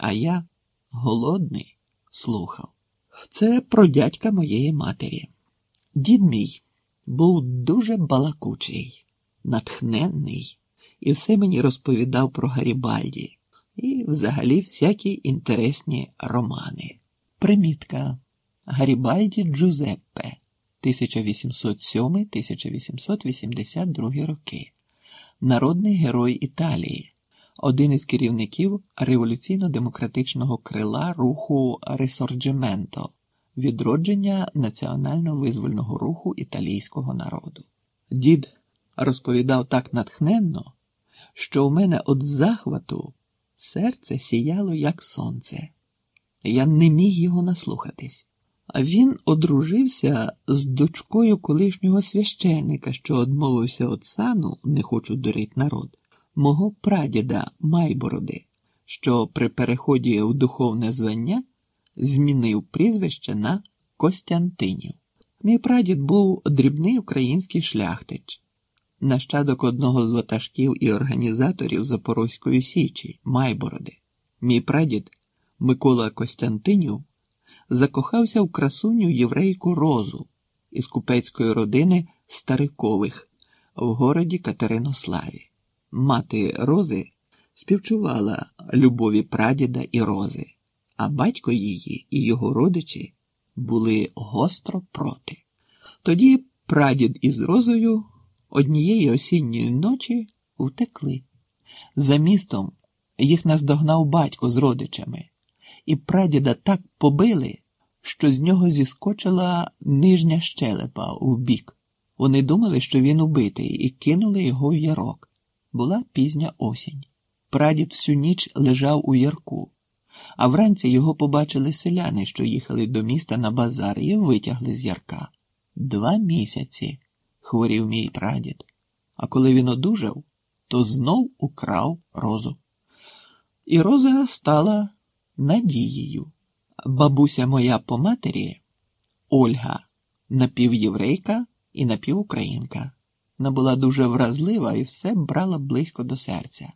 А я, голодний, слухав. Це про дядька моєї матері. Дід мій був дуже балакучий, натхненний і все мені розповідав про Гарібальді і взагалі всякі інтересні романи. Примітка Гарібальді Джузеппе 1807-1882 роки. Народний герой Італії, один із керівників революційно-демократичного крила руху Ресорджементо, відродження національно-визвольного руху італійського народу. Дід розповідав так натхненно, що у мене від захвату серце сіяло, як сонце. Я не міг його наслухатись. А він одружився з дочкою колишнього священика, що одмовився від сану, не хочу дурить народ, мого прадіда Майбороди, що при переході в духовне звання змінив прізвище на Костянтинів. Мій прадід був дрібний український шляхтич, нащадок одного з ватажків і організаторів Запорозької Січі Майбороди. Мій прадід Микола Костянтинів закохався в красуню єврейку Розу із купецької родини Старикових в городі Катеринославі. Мати Рози співчувала любові прадіда і Рози, а батько її і його родичі були гостро проти. Тоді прадід із Розою однієї осінньої ночі втекли. За містом їх наздогнав батько з родичами і прадіда так побили, що з нього зіскочила нижня щелепа в бік. Вони думали, що він убитий, і кинули його в ярок. Була пізня осінь. Прадід всю ніч лежав у ярку, а вранці його побачили селяни, що їхали до міста на базар, і витягли з ярка. Два місяці хворів мій прадід. А коли він одужав, то знов украв розу. І роза стала надією. Бабуся моя по матері Ольга, напівєврейка і напівукраїнка. Вона була дуже вразлива і все брала близько до серця.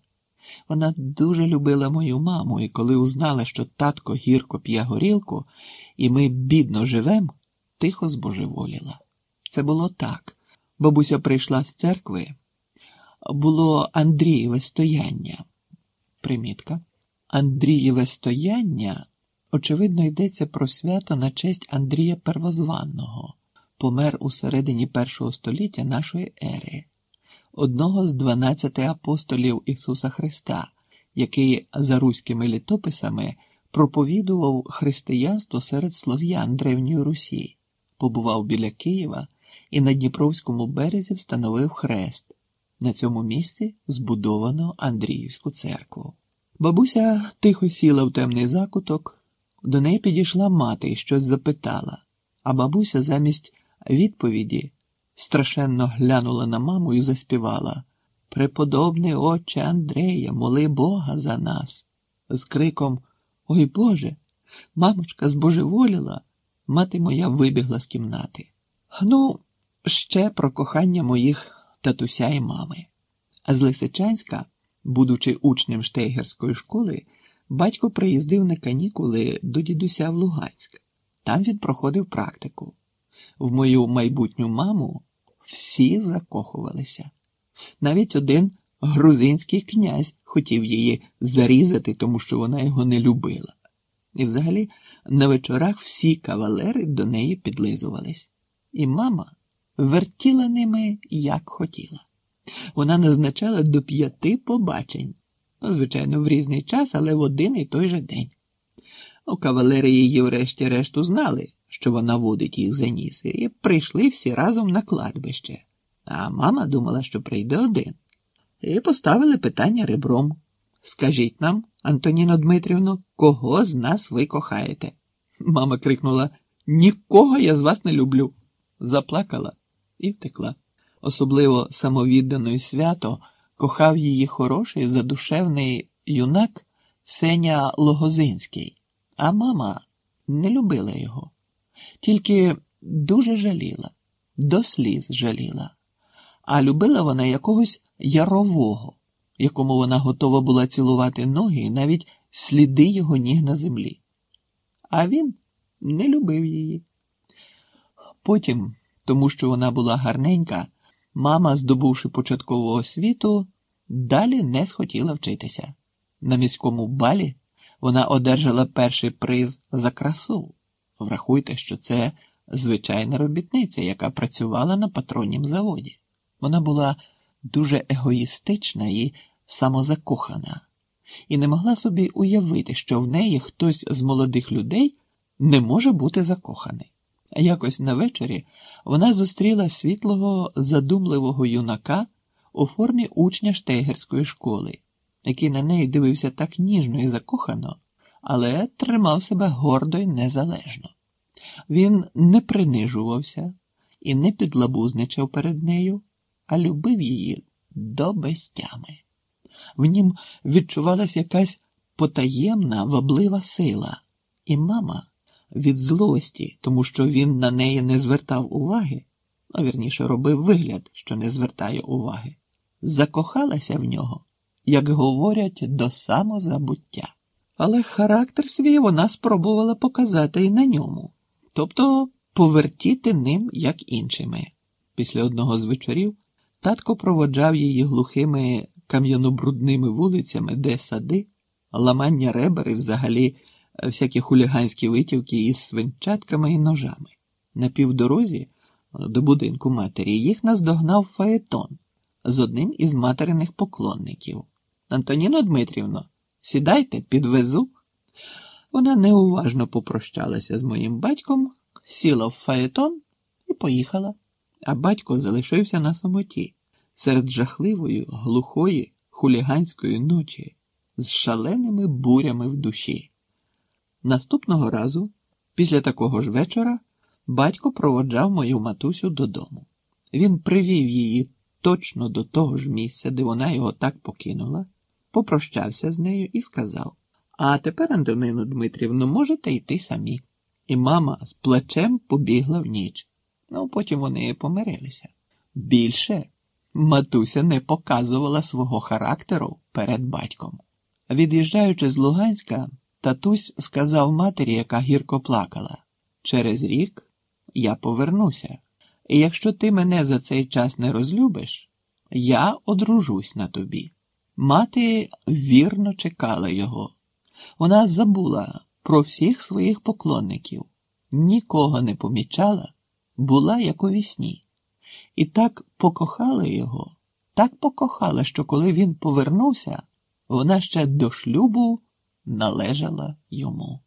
Вона дуже любила мою маму, і коли узнала, що татко гірко п'є горілку, і ми бідно живем, тихо збожеволіла. Це було так. Бабуся прийшла з церкви. Було Андрієве стояння. Примітка. Андрієве стояння, очевидно, йдеться про свято на честь Андрія Первозванного, помер у середині першого століття нашої ери, одного з дванадцяти апостолів Ісуса Христа, який за руськими літописами проповідував християнство серед слов'ян Древньої Русі, побував біля Києва і на Дніпровському березі встановив хрест. На цьому місці збудовано Андріївську церкву. Бабуся тихо сіла в темний закуток, до неї підійшла мати і щось запитала, а бабуся замість відповіді страшенно глянула на маму і заспівала Преподобний отче Андрея, моли Бога за нас. З криком Ой Боже, мамочка збожеволіла, мати моя вибігла з кімнати. Ну, ще про кохання моїх татуся і мами. А з Лисичанська. Будучи учнем штейгерської школи, батько приїздив на канікули до дідуся в Луганськ. Там він проходив практику. В мою майбутню маму всі закохувалися. Навіть один грузинський князь хотів її зарізати, тому що вона його не любила. І взагалі на вечорах всі кавалери до неї підлизувались. І мама вертіла ними, як хотіла. Вона назначала до п'яти побачень, ну, звичайно, в різний час, але в один і той же день. У кавалери її, врешті-решту, знали, що вона водить їх за ніс, і прийшли всі разом на кладбище. А мама думала, що прийде один. І поставили питання ребром. Скажіть нам, Антоніно Дмитрівно, кого з нас ви кохаєте? Мама крикнула Нікого я з вас не люблю. Заплакала і втекла особливо самовіддано і свято, кохав її хороший задушевний юнак Сеня Логозинський, а мама не любила його, тільки дуже жаліла, до сліз жаліла, а любила вона якогось ярового, якому вона готова була цілувати ноги і навіть сліди його ніг на землі. А він не любив її. Потім, тому що вона була гарненька, мама, здобувши початкову освіту, далі не схотіла вчитися. На міському балі вона одержала перший приз за красу. Врахуйте, що це звичайна робітниця, яка працювала на патроннім заводі. Вона була дуже егоїстична і самозакохана, і не могла собі уявити, що в неї хтось з молодих людей не може бути закоханий. Якось на вечорі вона зустріла світлого, задумливого юнака у формі учня штейгерської школи, який на неї дивився так ніжно і закохано, але тримав себе гордо й незалежно. Він не принижувався і не підлабузничав перед нею, а любив її до безтями. В нім відчувалась якась потаємна, ваблива сила, і мама від злості, тому що він на неї не звертав уваги, а вірніше робив вигляд, що не звертає уваги, закохалася в нього, як говорять, до самозабуття. Але характер свій вона спробувала показати і на ньому, тобто повертіти ним, як іншими. Після одного з вечорів татко проводжав її глухими кам'янобрудними вулицями, де сади, ламання ребер і взагалі всякі хуліганські витівки із свинчатками і ножами. На півдорозі до будинку матері їх наздогнав Фаетон з одним із материних поклонників. Антоніно Дмитрівно, сідайте, підвезу. Вона неуважно попрощалася з моїм батьком, сіла в Фаетон і поїхала, а батько залишився на самоті серед жахливої, глухої, хуліганської ночі з шаленими бурями в душі. Наступного разу, після такого ж вечора, батько проводжав мою матусю додому. Він привів її точно до того ж місця, де вона його так покинула, попрощався з нею і сказав: А тепер, Антонину Дмитрівну, можете йти самі. І мама з плачем побігла в ніч. Ну, потім вони помирилися. Більше матуся не показувала свого характеру перед батьком. Від'їжджаючи з Луганська, татусь сказав матері, яка гірко плакала: через рік я повернуся, і якщо ти мене за цей час не розлюбиш, я одружусь на тобі. Мати вірно чекала його. Вона забула про всіх своїх поклонників, нікого не помічала, була як у вісні. І так покохала його, так покохала, що коли він повернувся, вона ще до шлюбу належала йому.